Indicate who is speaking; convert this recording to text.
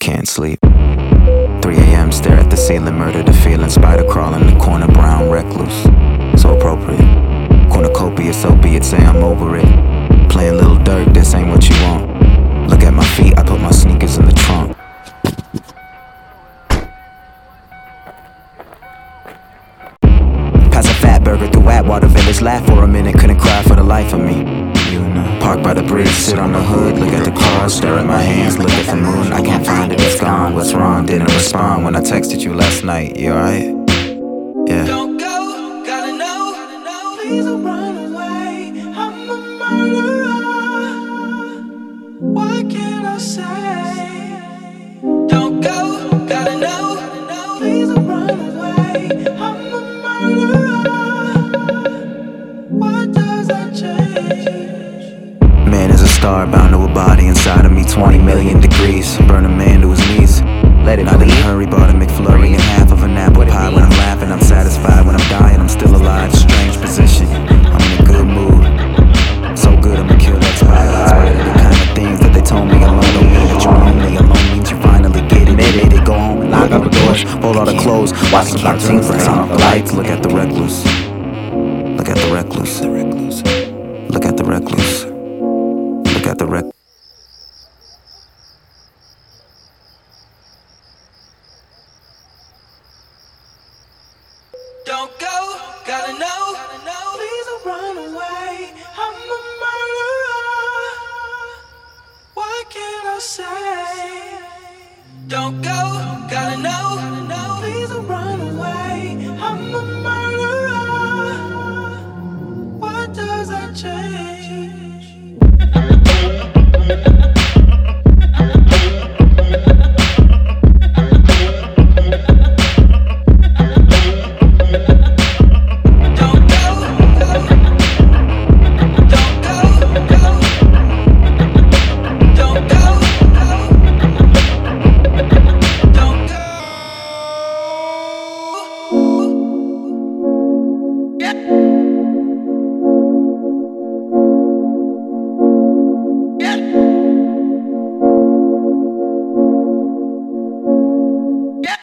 Speaker 1: Can't sleep. 3 a.m. stare at the ceiling, murder the feeling, spider crawl in the corner, brown recluse. So appropriate. Cornucopia, so be it, say I'm over it. Playing little dirt, this ain't what you want. burger through Atwater Village. laugh for a minute, couldn't cry for the life of me. Park by the bridge, sit on the hood, look at the cars, stare at my hands, look at the moon. I can't find it, it's gone. What's wrong? Didn't respond when I texted you last night. You alright? Yeah.
Speaker 2: Don't go, gotta know, gotta know, please.
Speaker 1: Star bound to a body inside of me. 20 million degrees. Burn a man to his knees.
Speaker 3: Let it I didn't
Speaker 1: hurry, bought a McFlurry and half of an apple pie. When I'm laughing, I'm satisfied. When I'm dying, I'm still alive. Strange position. I'm in a good mood. So good, I'ma kill that spot. Inspired the kind of things that they told me alone don't mean that you're lonely. Alone means you finally get it. Made it. Go home and lock up the doors. Fold all the clothes. Watch some cartoons. Turn off the lights. Look at the recluse. Look at the recluse. Look at the recluse.
Speaker 2: Don't go, gotta know. ね。